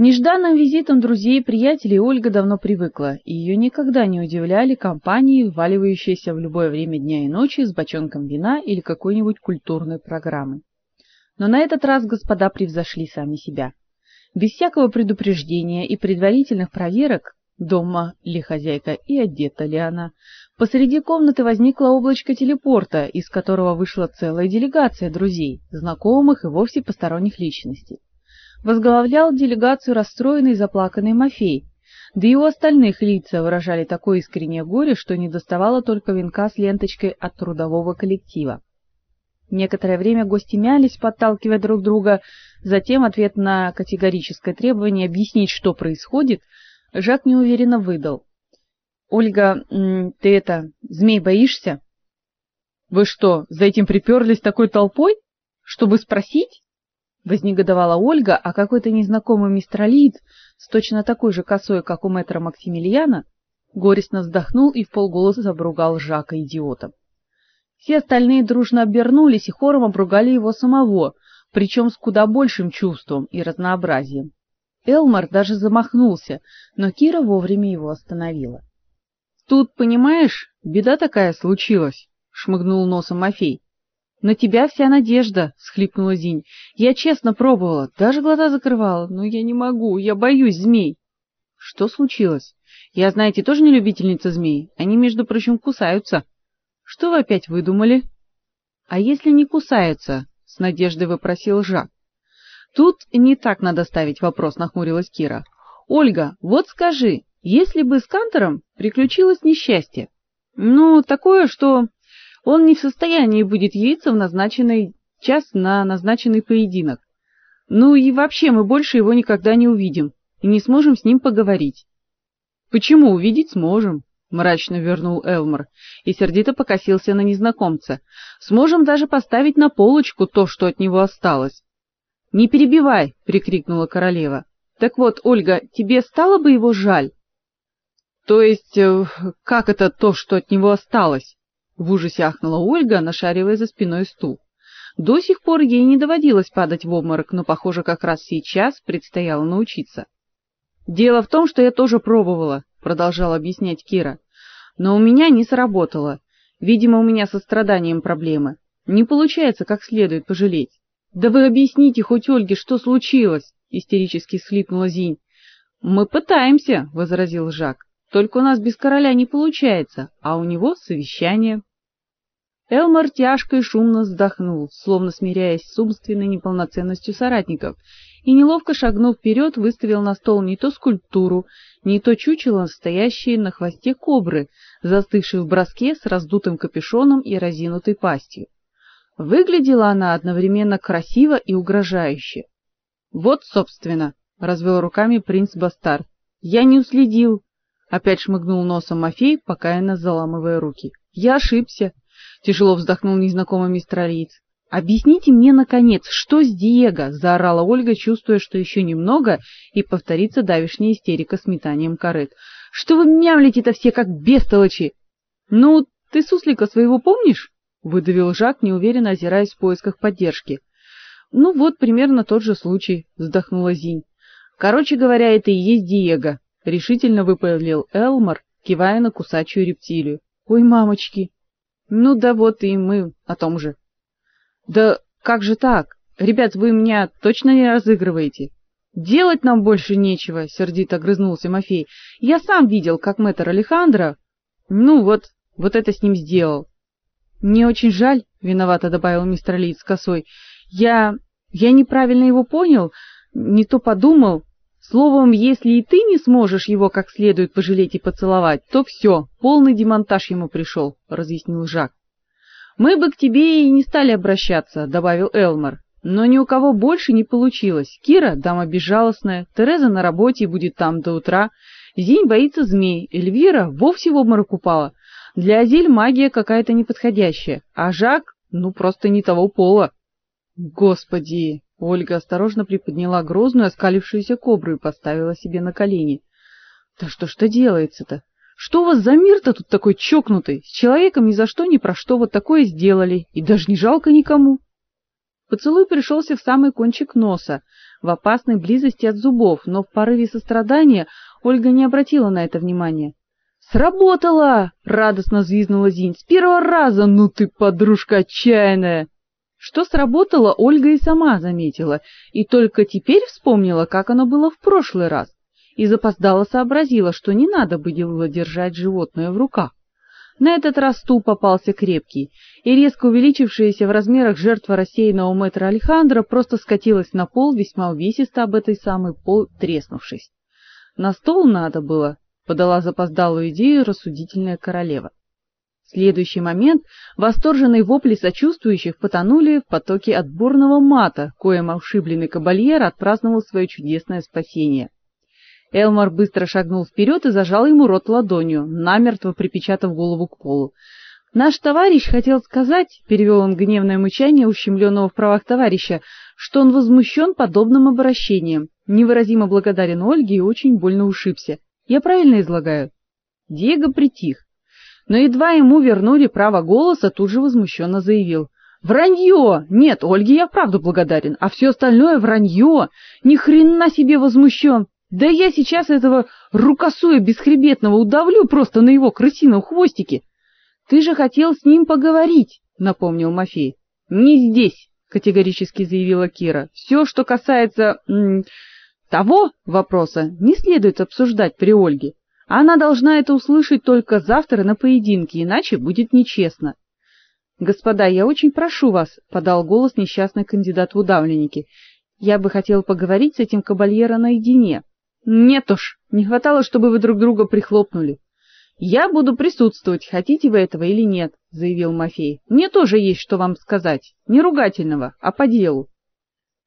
нежданным визитам друзей и приятелей Ольга давно привыкла, и ее никогда не удивляли компании, вваливающиеся в любое время дня и ночи с бочонком вина или какой-нибудь культурной программой. Но на этот раз господа превзошли сами себя. Без всякого предупреждения и предварительных проверок, дома ли хозяйка и одета ли она, посреди комнаты возникло облачко телепорта, из которого вышла целая делегация друзей, знакомых и вовсе посторонних личностей. Возглавлял делегацию расстроенный и заплаканный Мафей, да и у остальных лица выражали такое искреннее горе, что не доставало только венка с ленточкой от трудового коллектива. Некоторое время гости мялись, подталкивая друг друга, затем ответ на категорическое требование объяснить, что происходит, Жак неуверенно выдал: "Ольга, ты это, змей боишься?" "Вы что, за этим приперлись такой толпой, чтобы спросить?" Вознегодовала Ольга, а какой-то незнакомый мистралиец с точно такой же косой, как у мэтра Максимилиана, горестно вздохнул и вполголоса обругал Жака идиотом. Все остальные дружно обернулись и хором обругали его самого, причем с куда большим чувством и разнообразием. Элмар даже замахнулся, но Кира вовремя его остановила. Тут, понимаешь, беда такая случилась, шмыгнул носом Мафей. На тебя вся надежда, схлипнула Зинь. Я честно пробовала, даже глаза закрывала, но я не могу, я боюсь змей. Что случилось? Я, знаете, тоже не любительница змей. Они, между прочим, кусаются. Что вы опять выдумали? А если не кусаются? с надеждой вопросил Жак. Тут не так надо ставить вопрос, нахмурилась Кира. Ольга, вот скажи, если бы с Кантором приключилось несчастье, ну, такое, что он не в состоянии будет явиться в назначенный час на назначенный поединок. Ну и вообще мы больше его никогда не увидим и не сможем с ним поговорить. Почему увидеть сможем? мрачно вернул Элмор и сердито покосился на незнакомца. Сможем даже поставить на полочку то, что от него осталось. Не перебивай, прикрикнула королева. Так вот, Ольга, тебе стало бы его жаль? То есть, э, как это то, что от него осталось? В ужасе ахнула Ольга, нашаривая за спиной стул. До сих пор ей не доводилось падать в обморок, но, похоже, как раз сейчас предстояло научиться. Дело в том, что я тоже пробовала, продолжала объяснять Кира. Но у меня не сработало. Видимо, у меня со страданием проблемы. Не получается как следует пожалеть. Да вы объясните хоть Ольге, что случилось, истерически всхлипнула Зинь. Мы пытаемся, возразил Жак. Только у нас без короля не получается, а у него совещание. Элмар тяжко и шумно вздохнул, словно смиряясь с собственной неполноценностью соратников, и неловко шагнув вперед, выставил на стол не то скульптуру, не то чучело, стоящее на хвосте кобры, застывшей в броске с раздутым капюшоном и разинутой пастью. Выглядела она одновременно красиво и угрожающе. Вот, собственно, развел руками принц Бастар. Я не уследил, опять шмыгнул носом Мафей, покаянно заламывая руки. Я ошибся. Тяжело вздохнул незнакомый мистралиец. Объясните мне наконец, что с Диего, заорала Ольга, чувствуя, что еще немного и повторится давишняя истерика с метанием корыт. Что вы мямлите-то все как бестолочи? Ну, ты суслика своего помнишь? выдавил Жак, неуверенно озираясь в поисках поддержки. Ну вот примерно тот же случай, вздохнула Зинь. Короче говоря, это и есть Диего, решительно выпалил Элмар, кивая на кусачую рептилию. Ой, мамочки. Ну да вот и мы о том же. Да как же так? Ребят, вы меня точно не разыгрываете? Делать нам больше нечего, сердито огрызнулся Мафей. Я сам видел, как мэтр Алехандро, ну вот, вот это с ним сделал. Мне очень жаль, виновато добавил мистер Лиц косой. Я я неправильно его понял, не то подумал. Словом, если и ты не сможешь его как следует пожалеть и поцеловать, то все, полный демонтаж ему пришел», — разъяснил Жак. Мы бы к тебе и не стали обращаться, добавил Элмар. Но ни у кого больше не получилось. Кира дама безжалостная, Тереза на работе и будет там до утра. Зинь боится змей, Эльвира вовсе в обморок упала. Для Азель магия какая-то неподходящая, а Жак, ну просто не того пола. Господи, Ольга осторожно приподняла грозную оскалившуюся кобру и поставила себе на колени. Да что ж-то делается-то? Что у вас за мир-то тут такой чокнутый? С человеком ни за что ни про что вот такое сделали, и даже не жалко никому. Поцелуй пришелся в самый кончик носа. в опасной близости от зубов, но в порыве сострадания Ольга не обратила на это внимания. Сработало, радостно взвизгнула Зинь. С первого раза, ну ты подружка отчаянная. Что сработало, Ольга и сама заметила, и только теперь вспомнила, как оно было в прошлый раз, и запоздала сообразила, что не надо было держать животное в руках. На этот раз стул попался крепкий, и резко увеличившаяся в размерах жертва рассеянного мэтра Алехандро просто скатилась на пол, весьма увесисто об этой самой пол треснувшись. На стол надо было, подала запоздалую идею рассудительная королева. Следующий момент восторженные вопли сочувствующих потонули в потоке отборного мата, коим ошибленный кабальер отпраздновал свое чудесное спасение. Элмар быстро шагнул вперед и зажал ему рот ладонью, намертво припечатав голову к полу. Наш товарищ хотел сказать, перевел он гневное мычание ущемленного в правах товарища, что он возмущен подобным обращением, невыразимо благодарен Ольге и очень больно ушибся. Я правильно излагаю? Диего притих, но едва ему вернули право голоса, тут же возмущенно заявил: Вранье! Нет, Ольге я правду благодарен, а все остальное вранье! Ни хрена себе возмущен! Да я сейчас этого рукосуя бесхребетного удавлю просто на его крысином хвостике. Ты же хотел с ним поговорить, напомнил Мафей. Не здесь, категорически заявила Кира. Все, что касается того вопроса, не следует обсуждать при Ольге. Она должна это услышать только завтра на поединке, иначе будет нечестно. Господа, я очень прошу вас, подал голос несчастный кандидат в удавленники. Я бы хотел поговорить с этим кабальеро наедине. Нет уж, не хватало, чтобы вы друг друга прихлопнули. Я буду присутствовать, хотите вы этого или нет, заявил Мафей. Мне тоже есть что вам сказать, не ругательного, а по делу.